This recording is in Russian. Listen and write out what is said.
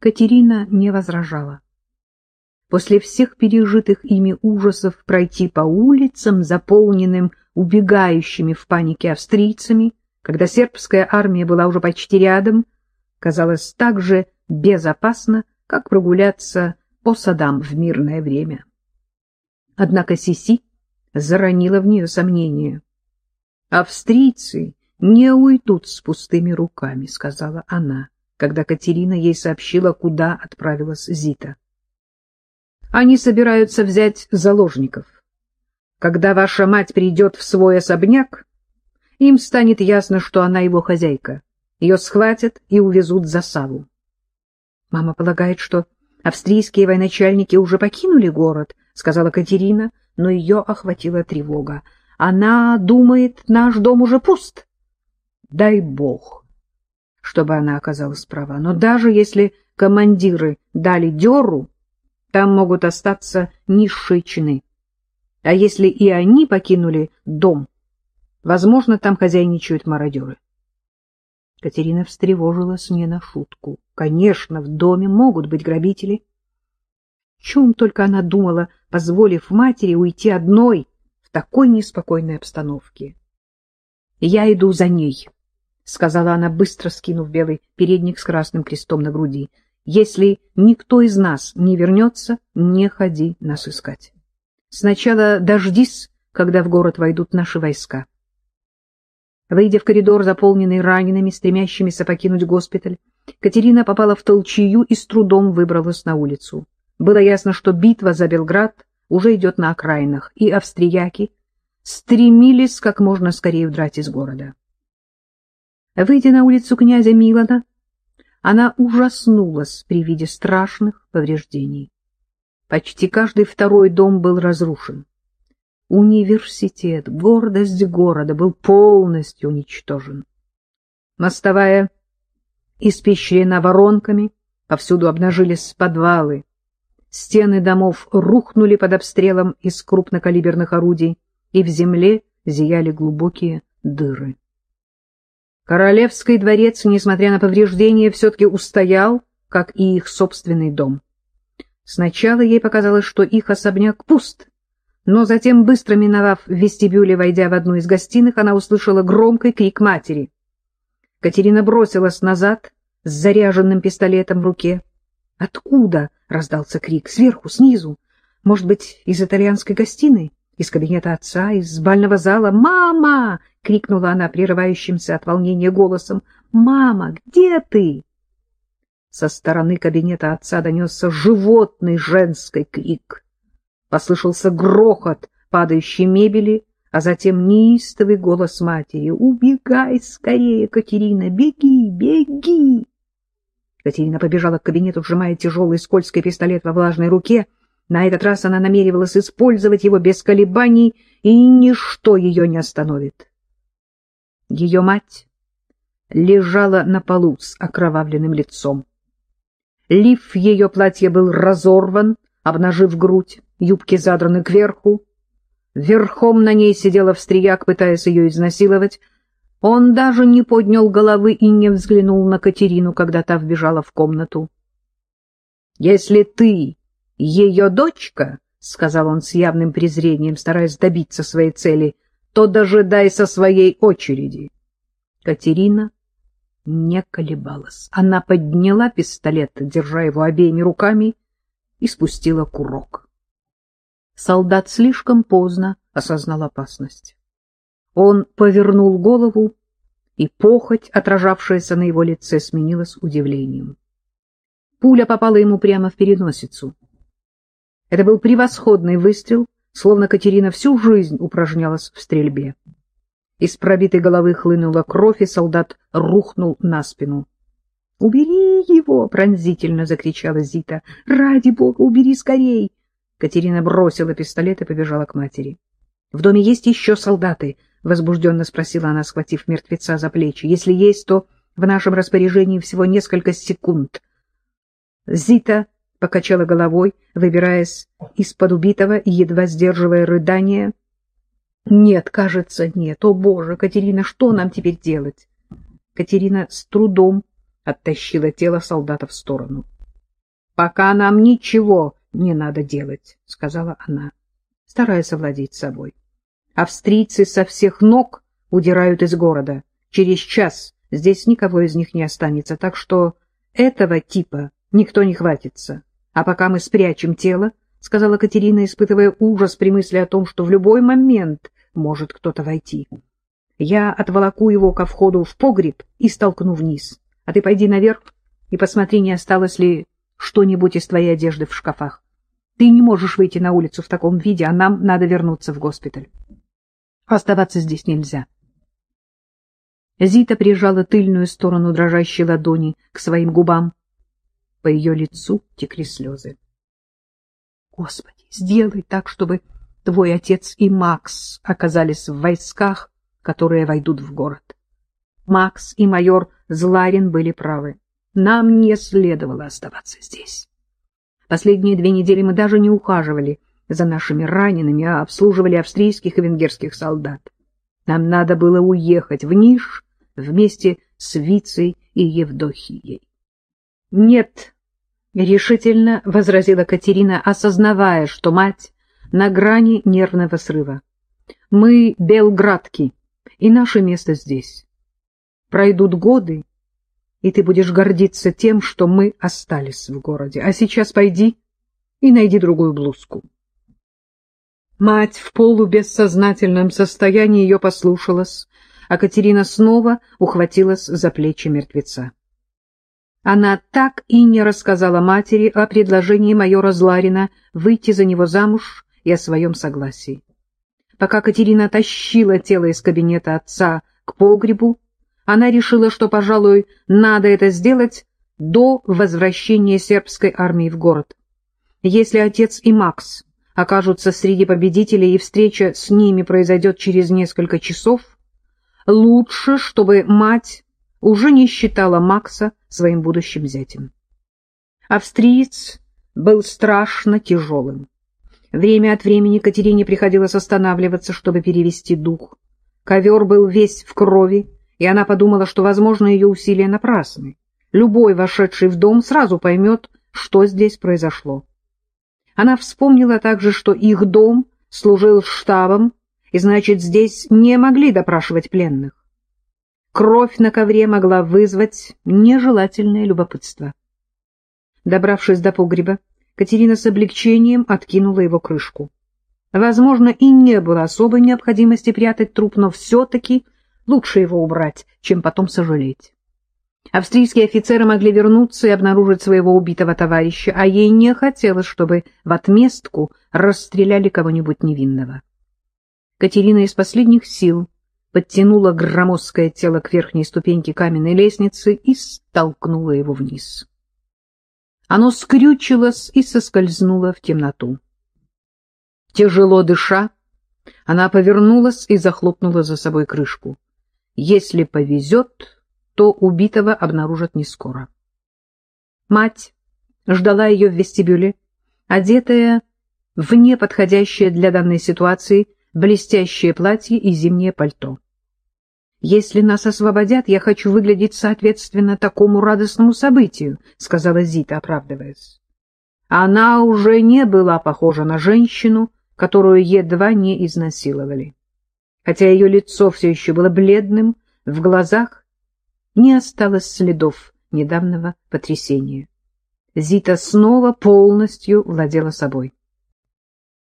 Катерина не возражала. После всех пережитых ими ужасов пройти по улицам, заполненным убегающими в панике австрийцами, когда сербская армия была уже почти рядом, казалось так же безопасно, как прогуляться по садам в мирное время. Однако Сиси заронила в нее сомнение. «Австрийцы не уйдут с пустыми руками», — сказала она, когда Катерина ей сообщила, куда отправилась Зита. «Они собираются взять заложников. Когда ваша мать придет в свой особняк, им станет ясно, что она его хозяйка. Ее схватят и увезут за Саву. Мама полагает, что австрийские военачальники уже покинули город, — сказала Катерина, но ее охватила тревога. Она думает, наш дом уже пуст. Дай бог, чтобы она оказалась права. Но даже если командиры дали дёру, там могут остаться низшие чины. А если и они покинули дом, возможно, там хозяйничают мародеры. Катерина встревожилась не на шутку. Конечно, в доме могут быть грабители. Чем только она думала, позволив матери уйти одной в такой неспокойной обстановке. — Я иду за ней, — сказала она, быстро скинув белый передник с красным крестом на груди. — Если никто из нас не вернется, не ходи нас искать. Сначала дождись, когда в город войдут наши войска. Выйдя в коридор, заполненный ранеными, стремящимися покинуть госпиталь, Катерина попала в толчью и с трудом выбралась на улицу. Было ясно, что битва за Белград уже идет на окраинах, и австрияки стремились как можно скорее удрать из города. Выйдя на улицу князя Милана, она ужаснулась при виде страшных повреждений. Почти каждый второй дом был разрушен. Университет, гордость города, был полностью уничтожен. Мостовая испещрена воронками, повсюду обнажились подвалы. Стены домов рухнули под обстрелом из крупнокалиберных орудий, и в земле зияли глубокие дыры. Королевский дворец, несмотря на повреждения, все-таки устоял, как и их собственный дом. Сначала ей показалось, что их особняк пуст, но затем, быстро миновав в вестибюле, войдя в одну из гостиных, она услышала громкий крик матери. Катерина бросилась назад с заряженным пистолетом в руке. «Откуда?» — раздался крик. «Сверху, снизу. Может быть, из итальянской гостиной? Из кабинета отца, из бального зала? Мама!» — крикнула она прерывающимся от волнения голосом. «Мама, где ты?» Со стороны кабинета отца донесся животный женский крик. Послышался грохот падающей мебели, а затем неистовый голос матери. «Убегай скорее, Катерина! Беги, беги!» Катерина побежала к кабинету, сжимая тяжелый скользкий пистолет во влажной руке. На этот раз она намеревалась использовать его без колебаний, и ничто ее не остановит. Ее мать лежала на полу с окровавленным лицом. Лиф ее платья был разорван, обнажив грудь юбки задраны кверху. Верхом на ней сидел австрияк, пытаясь ее изнасиловать. Он даже не поднял головы и не взглянул на Катерину, когда та вбежала в комнату. — Если ты ее дочка, — сказал он с явным презрением, стараясь добиться своей цели, — то дожидайся своей очереди. Катерина не колебалась. Она подняла пистолет, держа его обеими руками, и спустила курок солдат слишком поздно осознал опасность. Он повернул голову, и похоть, отражавшаяся на его лице, сменилась удивлением. Пуля попала ему прямо в переносицу. Это был превосходный выстрел, словно Катерина всю жизнь упражнялась в стрельбе. Из пробитой головы хлынула кровь, и солдат рухнул на спину. — Убери его! — пронзительно закричала Зита. — Ради бога, убери скорей! Катерина бросила пистолет и побежала к матери. — В доме есть еще солдаты? — возбужденно спросила она, схватив мертвеца за плечи. — Если есть, то в нашем распоряжении всего несколько секунд. Зита покачала головой, выбираясь из-под убитого и едва сдерживая рыдание. — Нет, кажется, нет. О, Боже, Катерина, что нам теперь делать? Катерина с трудом оттащила тело солдата в сторону. Пока нам ничего не надо делать, — сказала она, стараясь овладеть собой. Австрийцы со всех ног удирают из города. Через час здесь никого из них не останется, так что этого типа никто не хватится. А пока мы спрячем тело, — сказала Катерина, испытывая ужас при мысли о том, что в любой момент может кто-то войти. Я отволоку его ко входу в погреб и столкну вниз. А ты пойди наверх и посмотри, не осталось ли что-нибудь из твоей одежды в шкафах. Ты не можешь выйти на улицу в таком виде, а нам надо вернуться в госпиталь. Оставаться здесь нельзя. Зита прижала тыльную сторону дрожащей ладони к своим губам. По ее лицу текли слезы. Господи, сделай так, чтобы твой отец и Макс оказались в войсках, которые войдут в город. Макс и майор Зларин были правы. Нам не следовало оставаться здесь. Последние две недели мы даже не ухаживали за нашими ранеными, а обслуживали австрийских и венгерских солдат. Нам надо было уехать в Ниш вместе с Вицей и Евдохией. — Нет, — решительно возразила Катерина, осознавая, что мать на грани нервного срыва. — Мы белградки, и наше место здесь. Пройдут годы, и ты будешь гордиться тем, что мы остались в городе. А сейчас пойди и найди другую блузку. Мать в полубессознательном состоянии ее послушалась, а Катерина снова ухватилась за плечи мертвеца. Она так и не рассказала матери о предложении майора Зларина выйти за него замуж и о своем согласии. Пока Катерина тащила тело из кабинета отца к погребу, она решила, что, пожалуй, надо это сделать до возвращения сербской армии в город. Если отец и Макс окажутся среди победителей и встреча с ними произойдет через несколько часов, лучше, чтобы мать уже не считала Макса своим будущим зятем. Австриец был страшно тяжелым. Время от времени Катерине приходилось останавливаться, чтобы перевести дух. Ковер был весь в крови, и она подумала, что, возможно, ее усилия напрасны. Любой, вошедший в дом, сразу поймет, что здесь произошло. Она вспомнила также, что их дом служил штабом, и, значит, здесь не могли допрашивать пленных. Кровь на ковре могла вызвать нежелательное любопытство. Добравшись до погреба, Катерина с облегчением откинула его крышку. Возможно, и не было особой необходимости прятать труп, но все-таки Лучше его убрать, чем потом сожалеть. Австрийские офицеры могли вернуться и обнаружить своего убитого товарища, а ей не хотелось, чтобы в отместку расстреляли кого-нибудь невинного. Катерина из последних сил подтянула громоздкое тело к верхней ступеньке каменной лестницы и столкнула его вниз. Оно скрючилось и соскользнуло в темноту. Тяжело дыша, она повернулась и захлопнула за собой крышку. Если повезет, то убитого обнаружат не скоро. Мать ждала ее в вестибюле, одетая в неподходящее для данной ситуации блестящее платье и зимнее пальто. «Если нас освободят, я хочу выглядеть соответственно такому радостному событию», — сказала Зита, оправдываясь. Она уже не была похожа на женщину, которую едва не изнасиловали. Хотя ее лицо все еще было бледным, в глазах не осталось следов недавнего потрясения. Зита снова полностью владела собой.